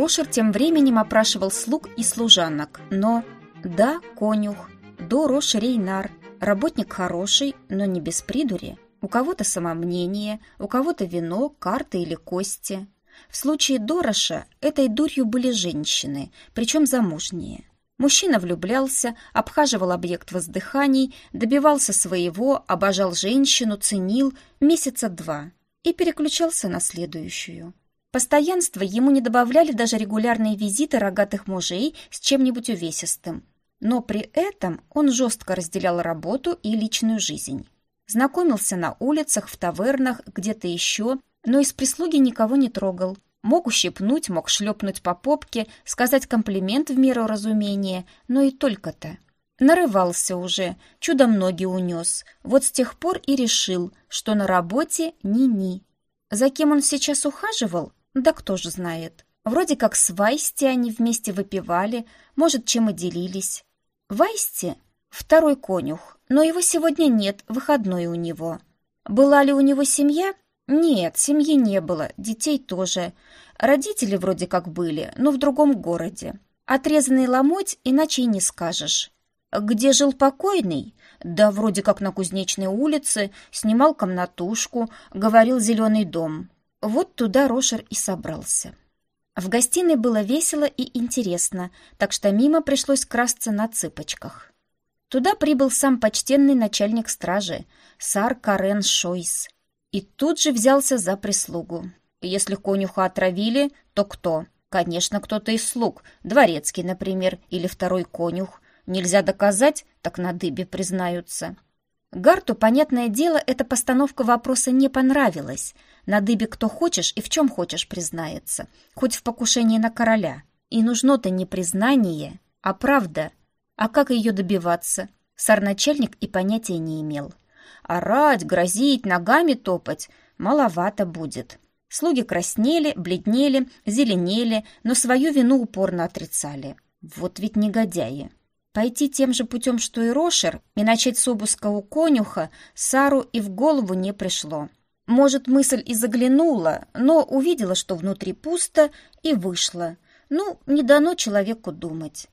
Рошер тем временем опрашивал слуг и служанок, но... Да, конюх, до Рош Рейнар, работник хороший, но не без придури. У кого-то самомнение, у кого-то вино, карты или кости. В случае Дороша этой дурью были женщины, причем замужние. Мужчина влюблялся, обхаживал объект воздыханий, добивался своего, обожал женщину, ценил месяца два и переключался на следующую. Постоянство ему не добавляли даже регулярные визиты рогатых мужей с чем-нибудь увесистым. Но при этом он жестко разделял работу и личную жизнь. Знакомился на улицах, в тавернах, где-то еще, но из прислуги никого не трогал, Мог ущипнуть, мог шлепнуть по попке, сказать комплимент в меру разумения, но и только-то. Нарывался уже, чудом ноги унес. Вот с тех пор и решил, что на работе ни-ни. За кем он сейчас ухаживал? Да кто же знает. Вроде как с Вайсти они вместе выпивали, может, чем и делились. Вайсти — второй конюх, но его сегодня нет, выходной у него. Была ли у него семья? Нет, семьи не было, детей тоже. Родители вроде как были, но в другом городе. Отрезанный ломоть иначе и не скажешь. Где жил покойный? Да вроде как на Кузнечной улице, снимал комнатушку, говорил «зеленый дом». Вот туда Рошер и собрался. В гостиной было весело и интересно, так что мимо пришлось красться на цыпочках. Туда прибыл сам почтенный начальник стражи, сар Карен Шойс – и тут же взялся за прислугу. Если конюха отравили, то кто? Конечно, кто-то из слуг, дворецкий, например, или второй конюх. Нельзя доказать, так на дыбе признаются. Гарту, понятное дело, эта постановка вопроса не понравилась. На дыбе кто хочешь и в чем хочешь признается, хоть в покушении на короля. И нужно-то не признание, а правда. А как ее добиваться? Сарначальник и понятия не имел. Орать, грозить, ногами топать маловато будет. Слуги краснели, бледнели, зеленели, но свою вину упорно отрицали. Вот ведь негодяи. Пойти тем же путем, что и Рошер, и начать с обыска у конюха, Сару и в голову не пришло. Может, мысль и заглянула, но увидела, что внутри пусто, и вышла. Ну, не дано человеку думать.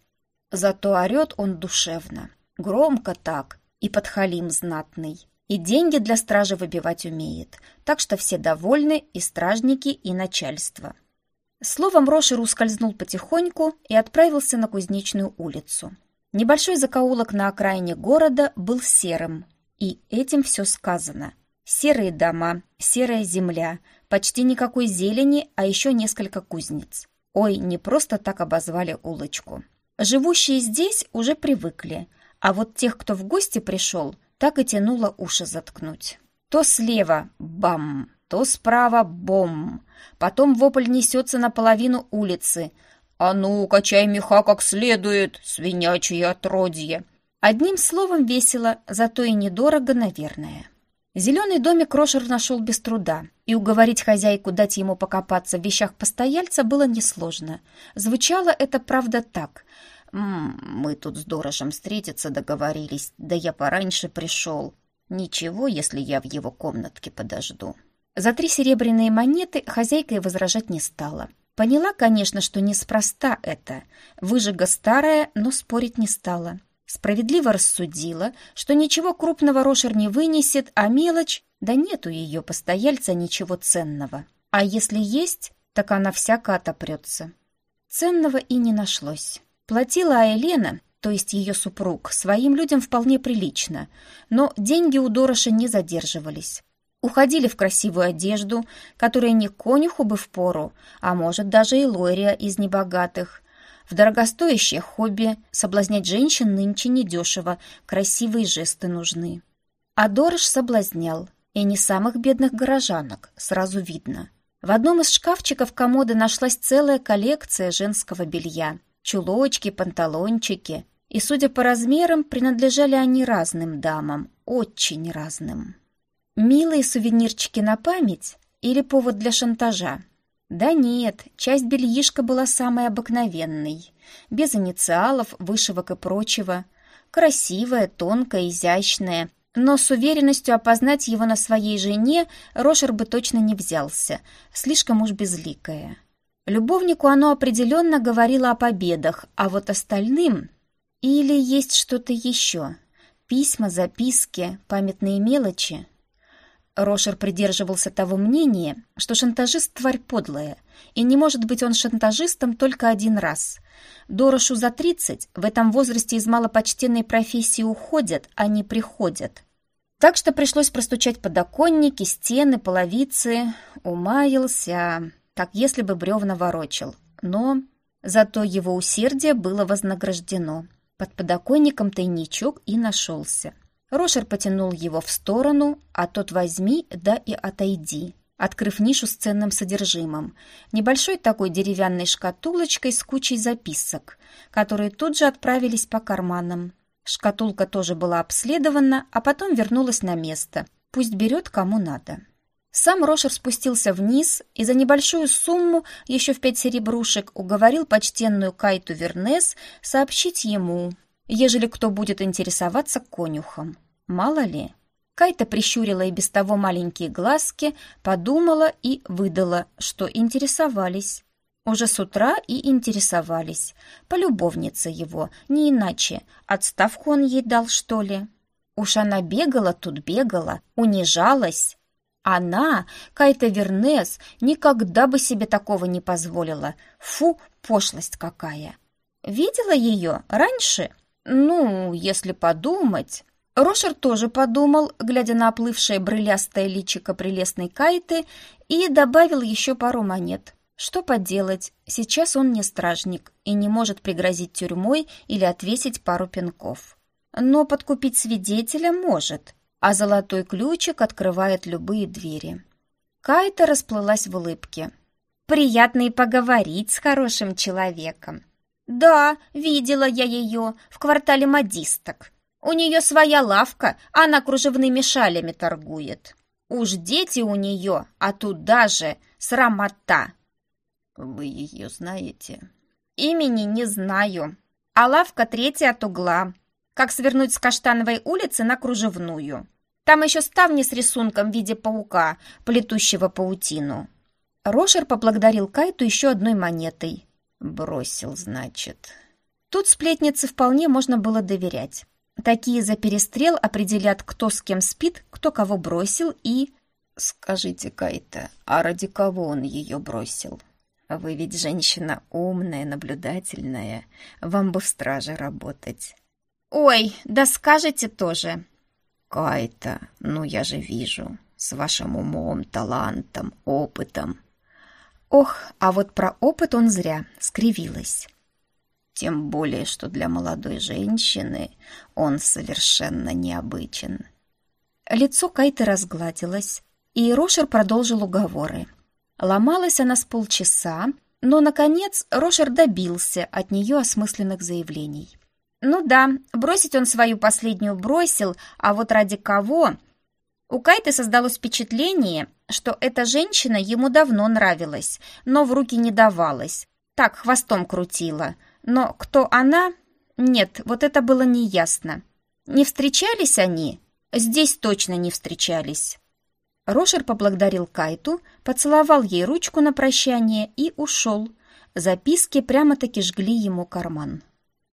Зато орет он душевно, громко так, и подхалим знатный. И деньги для стражи выбивать умеет, так что все довольны, и стражники, и начальство. Словом, Рошер ускользнул потихоньку и отправился на Кузнечную улицу. Небольшой закоулок на окраине города был серым, и этим все сказано. Серые дома, серая земля, почти никакой зелени, а еще несколько кузнец. Ой, не просто так обозвали улочку. Живущие здесь уже привыкли, а вот тех, кто в гости пришел – так и тянуло уши заткнуть. То слева — бам, то справа — бом. Потом вопль несется наполовину улицы. «А ну, качай меха как следует, свинячье отродье!» Одним словом весело, зато и недорого, наверное. Зеленый домик Рошер нашел без труда, и уговорить хозяйку дать ему покопаться в вещах постояльца было несложно. Звучало это, правда, так — мы тут с Дорошем встретиться договорились, да я пораньше пришел. Ничего, если я в его комнатке подожду». За три серебряные монеты хозяйка и возражать не стала. Поняла, конечно, что неспроста это. Выжига старая, но спорить не стала. Справедливо рассудила, что ничего крупного Рошер не вынесет, а мелочь, да нету ее постояльца ничего ценного. А если есть, так она всяко отопрется. Ценного и не нашлось. Платила Айлена, то есть ее супруг, своим людям вполне прилично, но деньги у Дороша не задерживались. Уходили в красивую одежду, которая не конюху бы впору, а может даже и Лория из небогатых. В дорогостоящее хобби соблазнять женщин нынче недешево, красивые жесты нужны. А Дорош соблазнял, и не самых бедных горожанок, сразу видно. В одном из шкафчиков комода нашлась целая коллекция женского белья чулочки, панталончики. И, судя по размерам, принадлежали они разным дамам, очень разным. Милые сувенирчики на память или повод для шантажа? Да нет, часть бельишка была самой обыкновенной, без инициалов, вышивок и прочего. Красивая, тонкая, изящная, но с уверенностью опознать его на своей жене Рошер бы точно не взялся, слишком уж безликая. Любовнику оно определенно говорило о победах, а вот остальным... Или есть что-то еще? Письма, записки, памятные мелочи? Рошер придерживался того мнения, что шантажист — тварь подлая, и не может быть он шантажистом только один раз. Дорошу за тридцать в этом возрасте из малопочтенной профессии уходят, а не приходят. Так что пришлось простучать подоконники, стены, половицы. Умаялся, как если бы бревна ворочил. Но зато его усердие было вознаграждено. Под подоконником тайничок и нашелся. Рошер потянул его в сторону, а тот возьми, да и отойди, открыв нишу с ценным содержимым. Небольшой такой деревянной шкатулочкой с кучей записок, которые тут же отправились по карманам. Шкатулка тоже была обследована, а потом вернулась на место. Пусть берет кому надо. Сам Рошер спустился вниз и за небольшую сумму, еще в пять серебрушек, уговорил почтенную Кайту Вернес сообщить ему, ежели кто будет интересоваться конюхом. Мало ли. Кайта прищурила и без того маленькие глазки, подумала и выдала, что интересовались. Уже с утра и интересовались. Полюбовница его, не иначе. Отставку он ей дал, что ли? Уж она бегала тут бегала, унижалась. Она, Кайта Вернес, никогда бы себе такого не позволила. Фу, пошлость какая! Видела ее раньше? Ну, если подумать... Рошер тоже подумал, глядя на оплывшее брылястое личико прелестной Кайты, и добавил еще пару монет. Что поделать, сейчас он не стражник и не может пригрозить тюрьмой или отвесить пару пинков. Но подкупить свидетеля может, а золотой ключик открывает любые двери. Кайта расплылась в улыбке. «Приятно и поговорить с хорошим человеком». «Да, видела я ее в квартале модисток. У нее своя лавка, она кружевными шалями торгует. Уж дети у нее, а тут даже срамота». Вы ее знаете? Имени не знаю. А лавка третья от угла. Как свернуть с Каштановой улицы на Кружевную. Там еще ставни с рисунком в виде паука, плетущего паутину. Рошер поблагодарил Кайту еще одной монетой. Бросил, значит. Тут сплетнице вполне можно было доверять. Такие за перестрел определят, кто с кем спит, кто кого бросил и... Скажите, Кайта, а ради кого он ее бросил? Вы ведь женщина умная, наблюдательная. Вам бы в страже работать. Ой, да скажете тоже. Кайта, ну я же вижу. С вашим умом, талантом, опытом. Ох, а вот про опыт он зря скривилась. Тем более, что для молодой женщины он совершенно необычен. Лицо Кайты разгладилось, и Рошер продолжил уговоры. Ломалась она с полчаса, но, наконец, Рошер добился от нее осмысленных заявлений. Ну да, бросить он свою последнюю бросил, а вот ради кого? У Кайты создалось впечатление, что эта женщина ему давно нравилась, но в руки не давалась. Так, хвостом крутила. Но кто она? Нет, вот это было неясно. Не встречались они? Здесь точно не встречались. Рошер поблагодарил Кайту, поцеловал ей ручку на прощание и ушел. Записки прямо-таки жгли ему карман.